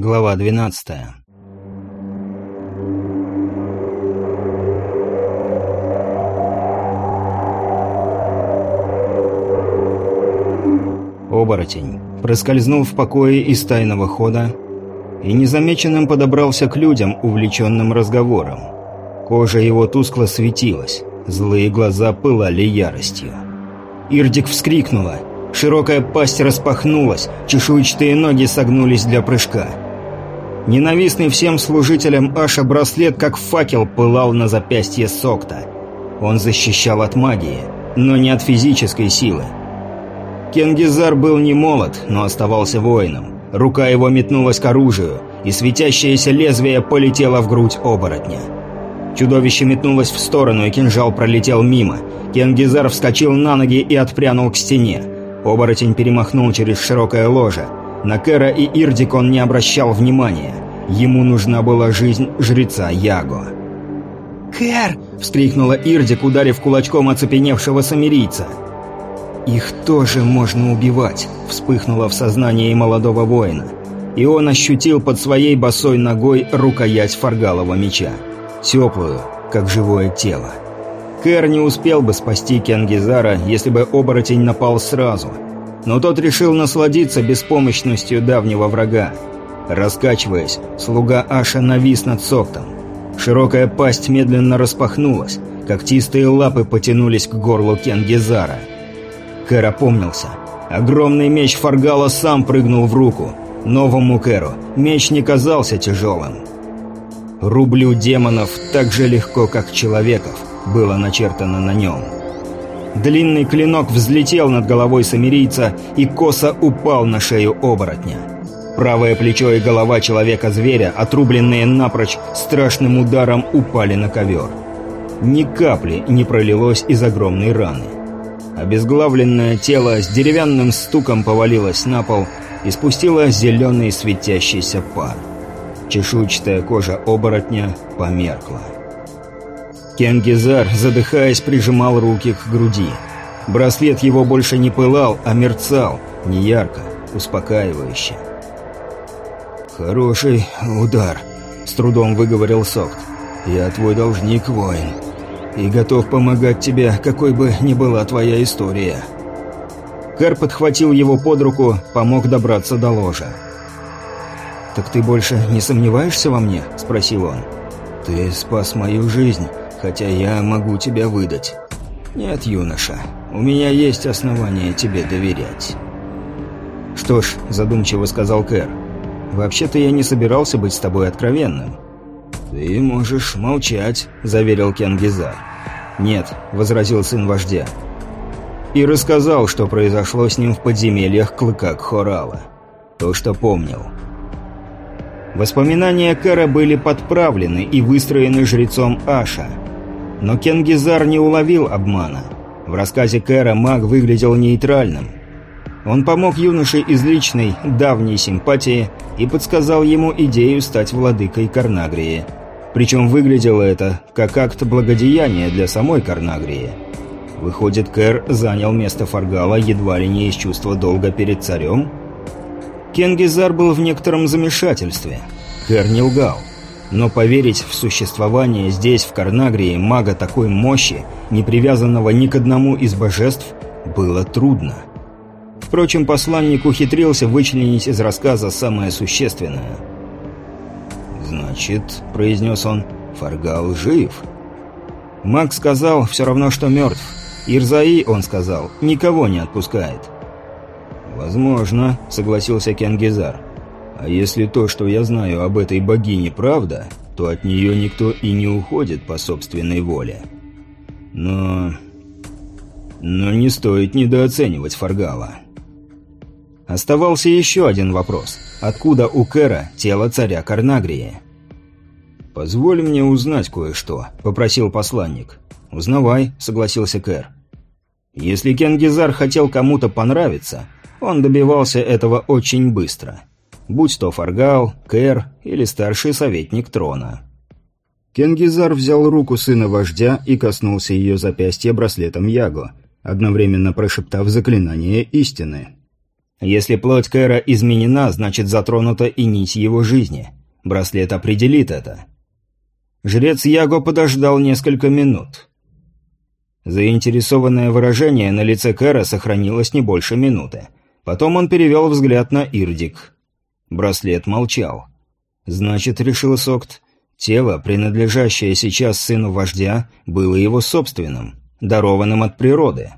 Глава 12. Оборотень проскользнул в покое из тайного хода и незамеченным подобрался к людям, увлеченным разговором. Кожа его тускло светилась, злые глаза пылали яростью. Ирдик вскрикнула, широкая пасть распахнулась, чешуйчатые ноги согнулись для прыжка – Ненавистный всем служителям Аша браслет, как факел, пылал на запястье Сокта. Он защищал от магии, но не от физической силы. Кенгизар был не молод, но оставался воином. Рука его метнулась к оружию, и светящееся лезвие полетело в грудь оборотня. Чудовище метнулось в сторону, и кинжал пролетел мимо. Кенгизар вскочил на ноги и отпрянул к стене. Оборотень перемахнул через широкое ложе – на Кэра и Ирдик он не обращал внимания. Ему нужна была жизнь жреца Яго. «Кэр!» — вскрикнула Ирдик, ударив кулачком оцепеневшего самирийца. «Их тоже можно убивать», — вспыхнуло в сознании молодого воина. И он ощутил под своей босой ногой рукоять фаргалова меча. Теплую, как живое тело. Кэр не успел бы спасти Кенгизара, если бы оборотень напал сразу — но тот решил насладиться беспомощностью давнего врага. Раскачиваясь, слуга Аша навис над Соктом. Широкая пасть медленно распахнулась, когтистые лапы потянулись к горлу Кенгизара. Кэр опомнился. Огромный меч Фаргала сам прыгнул в руку. Новому Кэру меч не казался тяжелым. «Рублю демонов так же легко, как человеков», было начертано на нем. Длинный клинок взлетел над головой самирийца и косо упал на шею оборотня. Правое плечо и голова человека-зверя, отрубленные напрочь, страшным ударом упали на ковер. Ни капли не пролилось из огромной раны. Обезглавленное тело с деревянным стуком повалилось на пол и спустило зеленый светящийся пар. Чешуйчатая кожа оборотня померкла. Кенгизар, задыхаясь, прижимал руки к груди. Браслет его больше не пылал, а мерцал, не ярко, успокаивающе. «Хороший удар», — с трудом выговорил Сокт. «Я твой должник, воин, и готов помогать тебе, какой бы ни была твоя история». Кэр подхватил его под руку, помог добраться до ложа. «Так ты больше не сомневаешься во мне?» – спросил он. «Ты спас мою жизнь, хотя я могу тебя выдать. Нет, юноша, у меня есть основания тебе доверять». «Что ж», – задумчиво сказал Кэр, – «вообще-то я не собирался быть с тобой откровенным». «Ты можешь молчать», – заверил Кенгизар. «Нет», – возразил сын вождя. И рассказал, что произошло с ним в подземельях Клыка Кхорала. То, что помнил. Воспоминания Кэра были подправлены и выстроены жрецом Аша – но Кенгизар не уловил обмана. В рассказе Кэра маг выглядел нейтральным. Он помог юноше из личной, давней симпатии и подсказал ему идею стать владыкой Карнагрии. Причем выглядело это как акт благодеяния для самой Карнагрии. Выходит, Кэр занял место Фаргала едва ли не из чувства долга перед царем? Кенгизар был в некотором замешательстве. Кэр не лгал. Но поверить в существование здесь, в Карнагрии, мага такой мощи, не привязанного ни к одному из божеств, было трудно. Впрочем, посланник ухитрился вычленить из рассказа самое существенное. «Значит», — произнес он, — «Фаргал жив». Маг сказал, все равно, что мертв. Ирзаи, он сказал, никого не отпускает. «Возможно», — согласился Кенгизар. А если то, что я знаю об этой богине, правда, то от нее никто и не уходит по собственной воле. Но... Но не стоит недооценивать Фаргала. Оставался еще один вопрос. Откуда у Кэра тело царя Карнагрии? «Позволь мне узнать кое-что», — попросил посланник. «Узнавай», — согласился Кэр. Если Кенгизар хотел кому-то понравиться, он добивался этого очень быстро будь то Фаргал, Кэр или старший советник трона. Кенгизар взял руку сына вождя и коснулся ее запястья браслетом Яго, одновременно прошептав заклинание истины. Если плоть Кэра изменена, значит затронута и нить его жизни. Браслет определит это. Жрец Яго подождал несколько минут. Заинтересованное выражение на лице Кэра сохранилось не больше минуты. Потом он перевел взгляд на Ирдик. Браслет молчал. Значит, решил Сокт, тело, принадлежащее сейчас сыну вождя, было его собственным, дарованным от природы.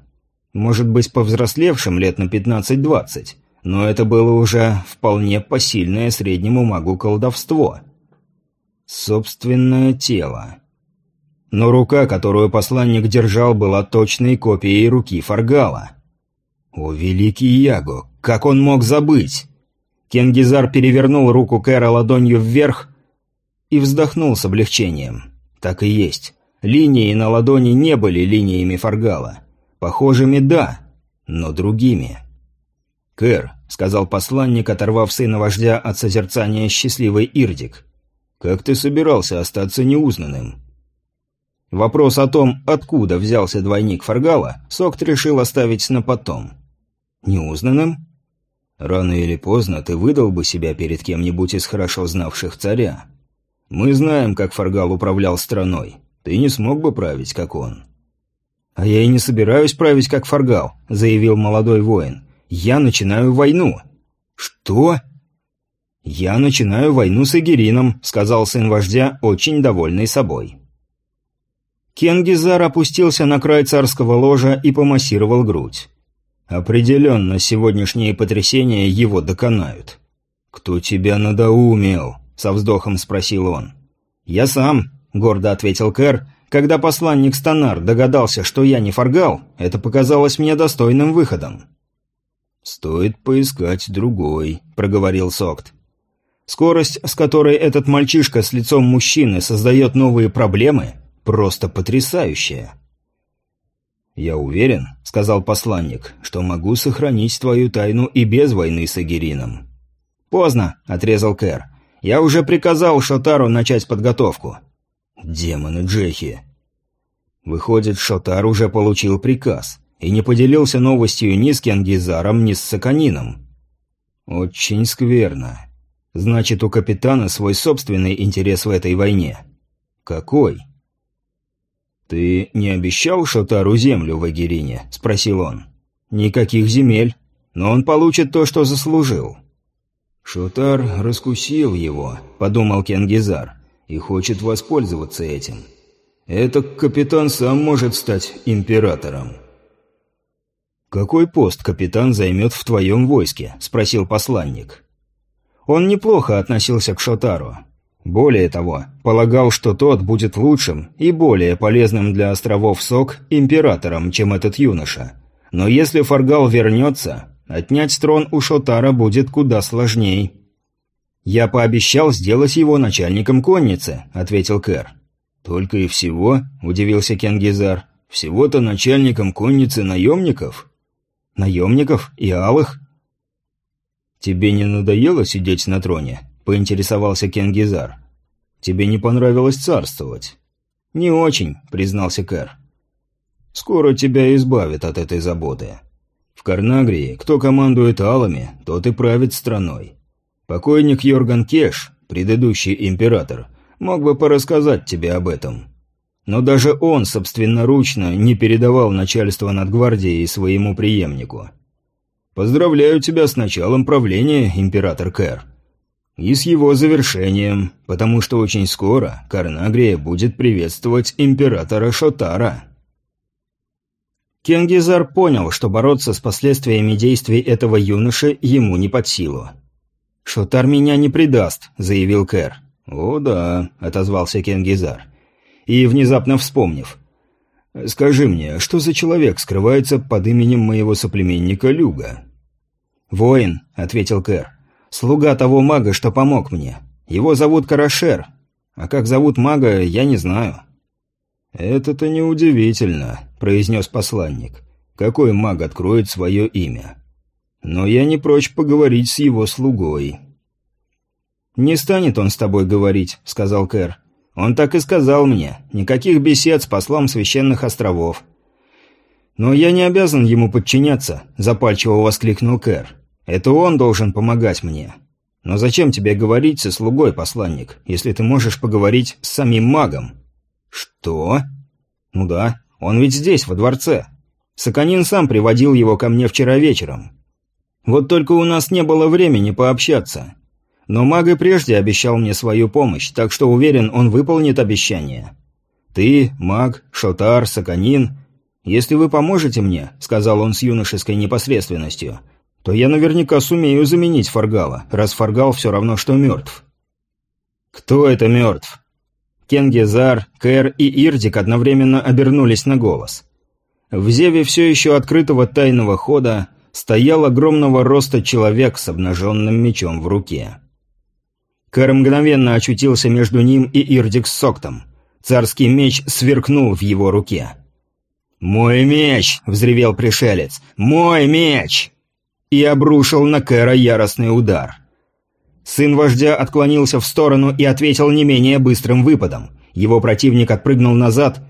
Может быть, повзрослевшим лет на 15-20, но это было уже вполне посильное среднему магу колдовство. Собственное тело. Но рука, которую посланник держал, была точной копией руки Фаргала. О, великий Яго, как он мог забыть? Кенгизар перевернул руку Кэра ладонью вверх и вздохнул с облегчением. Так и есть. Линии на ладони не были линиями Фаргала. Похожими – да, но другими. «Кэр», — сказал посланник, оторвав сына вождя от созерцания счастливый Ирдик, — «как ты собирался остаться неузнанным?» Вопрос о том, откуда взялся двойник Фаргала, Сокт решил оставить на потом. «Неузнанным?» «Рано или поздно ты выдал бы себя перед кем-нибудь из хорошо знавших царя. Мы знаем, как Фаргал управлял страной. Ты не смог бы править, как он». «А я и не собираюсь править, как Фаргал», — заявил молодой воин. «Я начинаю войну». «Что?» «Я начинаю войну с Эгерином», — сказал сын вождя, очень довольный собой. Кенгизар опустился на край царского ложа и помассировал грудь. Определенно, сегодняшние потрясения его доконают. «Кто тебя надоумел?» — со вздохом спросил он. «Я сам», — гордо ответил Кэр, когда посланник Станар догадался, что я не фаргал, это показалось мне достойным выходом. «Стоит поискать другой», — проговорил Сокт. «Скорость, с которой этот мальчишка с лицом мужчины создает новые проблемы, просто потрясающая». «Я уверен», — сказал посланник, — «что могу сохранить твою тайну и без войны с Агирином». «Поздно», — отрезал Кэр. «Я уже приказал Шотару начать подготовку. Демоны Джехи. Выходит, Шотар уже получил приказ и не поделился новостью ни с Кенгизаром, ни с Саканином. Очень скверно. Значит, у капитана свой собственный интерес в этой войне. Какой? «Ты не обещал Шотару землю в Агирине?» – спросил он. «Никаких земель, но он получит то, что заслужил». «Шотар раскусил его», – подумал Кенгизар и хочет воспользоваться этим. Этот капитан сам может стать императором. «Какой пост капитан займет в твоем войске?» – спросил посланник. Он неплохо относился к Шотару. Более того, полагал, что тот будет лучшим и более полезным для островов Сок императором, чем этот юноша. Но если Фаргал вернется, отнять трон у Шотара будет куда сложней. «Я пообещал сделать его начальником конницы», — ответил Кэр. «Только и всего?» — удивился Кенгизар. «Всего-то начальником конницы наемников?» «Наемников и алых?» «Тебе не надоело сидеть на троне?» — поинтересовался Кенгизар. «Тебе не понравилось царствовать?» «Не очень», — признался Кэр. «Скоро тебя избавят от этой заботы. В Карнагрии кто командует алами, тот и правит страной. Покойник Йорган Кеш, предыдущий император, мог бы порассказать тебе об этом. Но даже он собственноручно не передавал начальство над гвардией своему преемнику. Поздравляю тебя с началом правления, император Кэр. И с его завершением, потому что очень скоро Карнагрия будет приветствовать императора Шотара. Кенгизар понял, что бороться с последствиями действий этого юноши ему не под силу. «Шотар меня не предаст», — заявил Кэр. «О да», — отозвался Кенгизар. И, внезапно вспомнив, «Скажи мне, что за человек скрывается под именем моего соплеменника Люга?» «Воин», — ответил Кэр. «Слуга того мага, что помог мне. Его зовут Карашер. А как зовут мага, я не знаю». «Это-то неудивительно», — произнес посланник. «Какой маг откроет свое имя?» Но я не прочь поговорить с его слугой». «Не станет он с тобой говорить», — сказал Кэр. «Он так и сказал мне. Никаких бесед с послом священных островов». «Но я не обязан ему подчиняться», — запальчиво воскликнул Кэр. Это он должен помогать мне. Но зачем тебе говорить со слугой, посланник, если ты можешь поговорить с самим магом? Что? Ну да, он ведь здесь, во дворце. Саканин сам приводил его ко мне вчера вечером. Вот только у нас не было времени пообщаться. Но маг и прежде обещал мне свою помощь, так что уверен, он выполнит обещание. Ты, маг, Шотар, Саканин, если вы поможете мне, сказал он с юношеской непосредственностью, то я наверняка сумею заменить Фаргала, раз Фаргал все равно, что мертв. Кто это мертв? Кенгезар, Кэр и Ирдик одновременно обернулись на голос. В зеве все еще открытого тайного хода стоял огромного роста человек с обнаженным мечом в руке. Кэр мгновенно очутился между ним и Ирдик с Соктом. Царский меч сверкнул в его руке. «Мой меч!» — взревел пришелец. «Мой меч!» И обрушил на Кэра яростный удар. Сын вождя отклонился в сторону и ответил не менее быстрым выпадом. Его противник отпрыгнул назад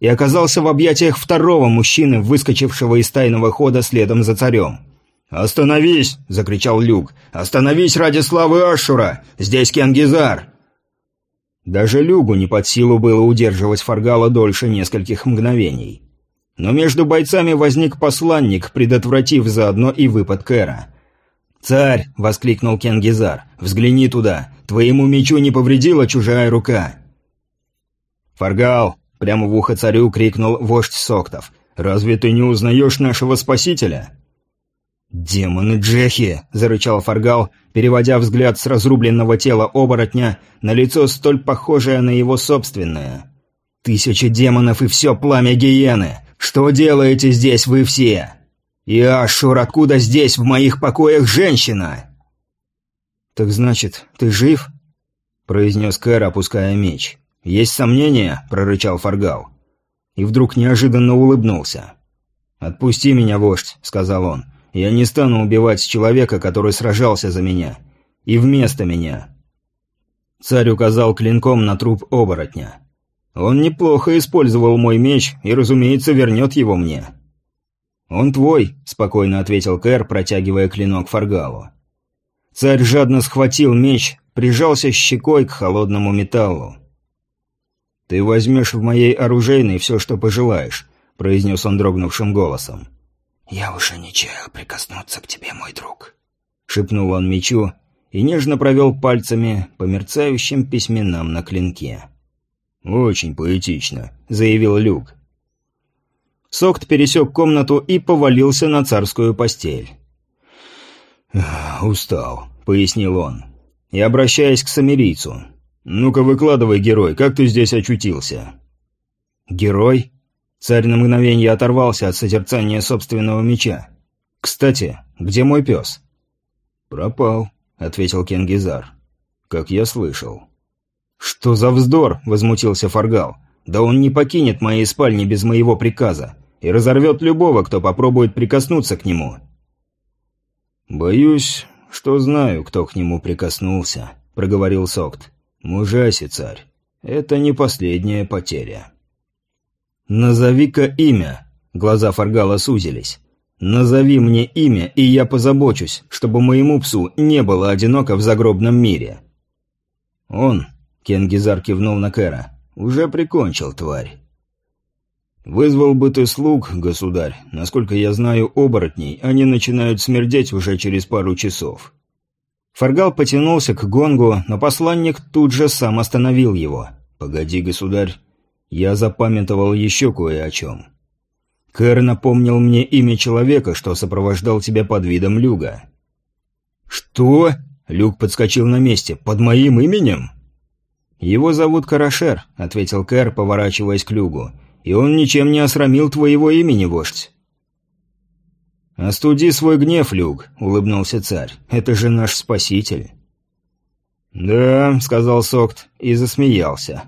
и оказался в объятиях второго мужчины, выскочившего из тайного хода следом за царем. «Остановись!» — закричал Люк. «Остановись ради славы Ашура! Здесь Кенгизар!» Даже Люгу не под силу было удерживать Фаргала дольше нескольких мгновений. Но между бойцами возник посланник, предотвратив заодно и выпад Кэра. «Царь!» — воскликнул Кенгизар. «Взгляни туда! Твоему мечу не повредила чужая рука!» «Фаргал!» — прямо в ухо царю крикнул вождь Соктов. «Разве ты не узнаешь нашего спасителя?» «Демоны Джехи!» – зарычал Фаргал, переводя взгляд с разрубленного тела оборотня на лицо столь похожее на его собственное. «Тысячи демонов и все пламя гиены! Что делаете здесь вы все? И Ашур, откуда здесь в моих покоях женщина?» «Так значит, ты жив?» – произнес Кэр, опуская меч. «Есть сомнения?» – прорычал Фаргал. И вдруг неожиданно улыбнулся. «Отпусти меня, вождь», – сказал он. Я не стану убивать человека, который сражался за меня. И вместо меня. Царь указал клинком на труп оборотня. Он неплохо использовал мой меч и, разумеется, вернет его мне. «Он твой», — спокойно ответил Кэр, протягивая клинок Фаргалу. Царь жадно схватил меч, прижался щекой к холодному металлу. «Ты возьмешь в моей оружейной все, что пожелаешь», — произнес он дрогнувшим голосом. «Я уже не чаял прикоснуться к тебе, мой друг», — шепнул он мечу и нежно провел пальцами по мерцающим письменам на клинке. «Очень поэтично», — заявил Люк. Сокт пересек комнату и повалился на царскую постель. «Устал», — пояснил он. И, обращаясь к самирийцу, «Ну-ка выкладывай, герой, как ты здесь очутился?» «Герой?» Царь на мгновение оторвался от созерцания собственного меча. «Кстати, где мой пес?» «Пропал», — ответил Кенгизар. «Как я слышал». «Что за вздор?» — возмутился Фаргал. «Да он не покинет моей спальни без моего приказа и разорвет любого, кто попробует прикоснуться к нему». «Боюсь, что знаю, кто к нему прикоснулся», — проговорил Сокт. «Мужайся, царь. Это не последняя потеря». «Назови-ка имя!» Глаза Фаргала сузились. «Назови мне имя, и я позабочусь, чтобы моему псу не было одиноко в загробном мире». «Он», — Кенгизар кивнул на Кэра, — «уже прикончил тварь». «Вызвал бы ты слуг, государь. Насколько я знаю оборотней, они начинают смердеть уже через пару часов». Фаргал потянулся к гонгу, но посланник тут же сам остановил его. «Погоди, государь, я запамятовал еще кое о чем. Кэр напомнил мне имя человека, что сопровождал тебя под видом Люга. «Что?» — Люк подскочил на месте. «Под моим именем?» «Его зовут Карашер», — ответил Кэр, поворачиваясь к Люгу. «И он ничем не осрамил твоего имени, вождь». «Остуди свой гнев, Люк», — улыбнулся царь. «Это же наш спаситель». «Да», — сказал Сокт и засмеялся.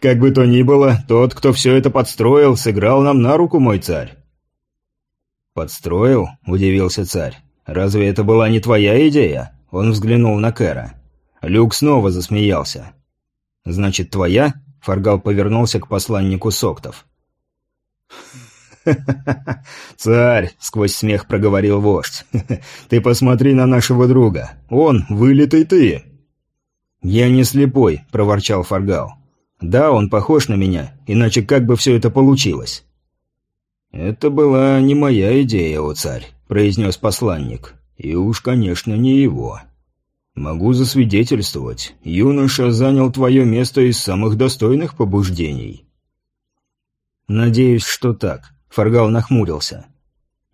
Как бы то ни было, тот, кто все это подстроил, сыграл нам на руку, мой царь. «Подстроил?» – удивился царь. «Разве это была не твоя идея?» Он взглянул на Кэра. Люк снова засмеялся. «Значит, твоя?» – Фаргал повернулся к посланнику Соктов. «Царь!» — сквозь смех проговорил вождь. «Ты посмотри на нашего друга. Он, вылитый ты!» «Я не слепой», — проворчал Фаргал. «Да, он похож на меня, иначе как бы все это получилось?» «Это была не моя идея, о царь», — произнес посланник. «И уж, конечно, не его. Могу засвидетельствовать, юноша занял твое место из самых достойных побуждений». «Надеюсь, что так», — Фаргал нахмурился.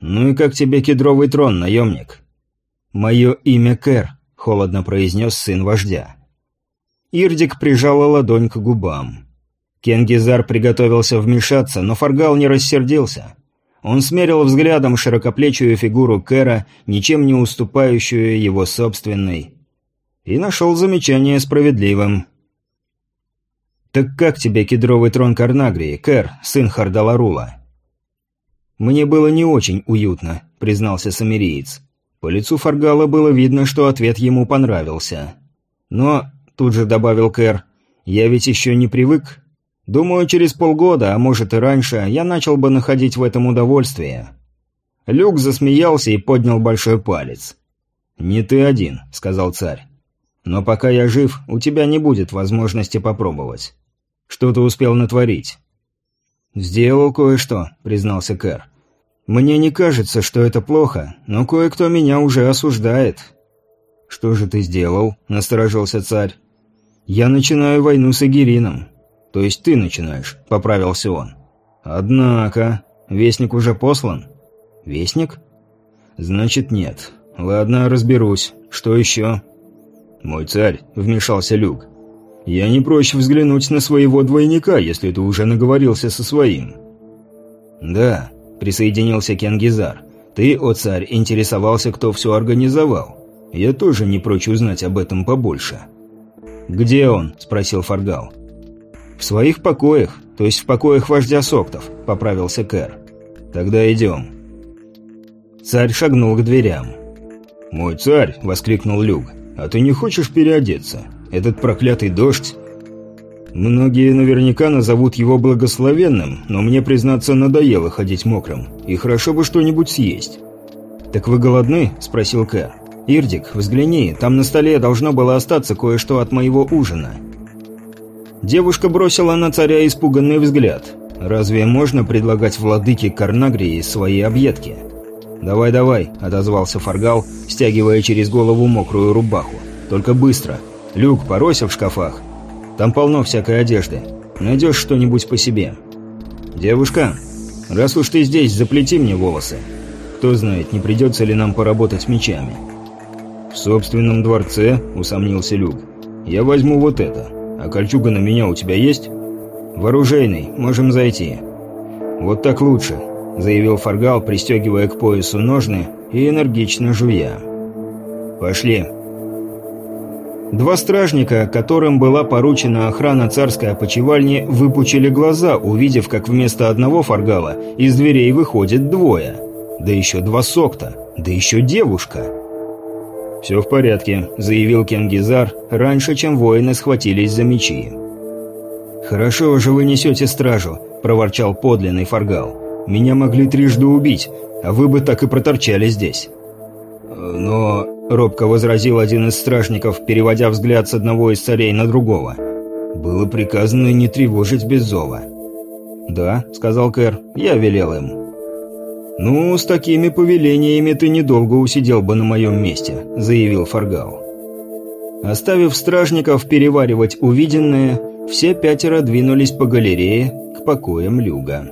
«Ну и как тебе кедровый трон, наемник?» «Мое имя Кэр», — холодно произнес сын вождя. Ирдик прижала ладонь к губам. Кенгизар приготовился вмешаться, но Фаргал не рассердился. Он смерил взглядом широкоплечую фигуру Кэра, ничем не уступающую его собственной, и нашел замечание справедливым. «Так как тебе кедровый трон Карнагрии, Кэр, сын Хардаларула?» «Мне было не очень уютно», — признался самириец. По лицу Фаргала было видно, что ответ ему понравился. «Но», — тут же добавил Кэр, — «я ведь еще не привык. Думаю, через полгода, а может и раньше, я начал бы находить в этом удовольствие». Люк засмеялся и поднял большой палец. «Не ты один», — сказал царь. «Но пока я жив, у тебя не будет возможности попробовать. Что ты успел натворить?» «Сделал кое-что», — признался Кэр. «Мне не кажется, что это плохо, но кое-кто меня уже осуждает». «Что же ты сделал?» — насторожился царь. «Я начинаю войну с Агирином». «То есть ты начинаешь», — поправился он. «Однако...» «Вестник уже послан?» «Вестник?» «Значит, нет. Ладно, разберусь. Что еще?» «Мой царь», — вмешался Люк. Я не прочь взглянуть на своего двойника, если ты уже наговорился со своим». «Да», — присоединился Кенгизар. «Ты, о царь, интересовался, кто все организовал. Я тоже не прочь узнать об этом побольше». «Где он?» — спросил Фаргал. «В своих покоях, то есть в покоях вождя Соктов», — поправился Кэр. «Тогда идем». Царь шагнул к дверям. «Мой царь!» — воскликнул Люк. «А ты не хочешь переодеться? Этот проклятый дождь... Многие наверняка назовут его благословенным, но мне, признаться, надоело ходить мокрым. И хорошо бы что-нибудь съесть. «Так вы голодны?» – спросил Кэр. «Ирдик, взгляни, там на столе должно было остаться кое-что от моего ужина». Девушка бросила на царя испуганный взгляд. «Разве можно предлагать владыке Карнагрии свои объедки?» «Давай, давай», – отозвался Фаргал, стягивая через голову мокрую рубаху. «Только быстро, Люк, поройся в шкафах. Там полно всякой одежды. Найдешь что-нибудь по себе. Девушка, раз уж ты здесь, заплети мне волосы. Кто знает, не придется ли нам поработать мечами. В собственном дворце, усомнился Люк. Я возьму вот это. А кольчуга на меня у тебя есть? Вооружейный, можем зайти. Вот так лучше, заявил Фаргал, пристегивая к поясу ножны и энергично жуя. Пошли. Два стражника, которым была поручена охрана царской опочивальни, выпучили глаза, увидев, как вместо одного фаргала из дверей выходит двое. Да еще два сокта, да еще девушка. «Все в порядке», — заявил Кенгизар, раньше, чем воины схватились за мечи. «Хорошо же вы несете стражу», — проворчал подлинный фаргал. «Меня могли трижды убить, а вы бы так и проторчали здесь». «Но...» — робко возразил один из стражников, переводя взгляд с одного из царей на другого. «Было приказано не тревожить без зова». «Да», — сказал Кэр, — «я велел им». «Ну, с такими повелениями ты недолго усидел бы на моем месте», — заявил Фаргал. Оставив стражников переваривать увиденное, все пятеро двинулись по галерее к покоям Люга.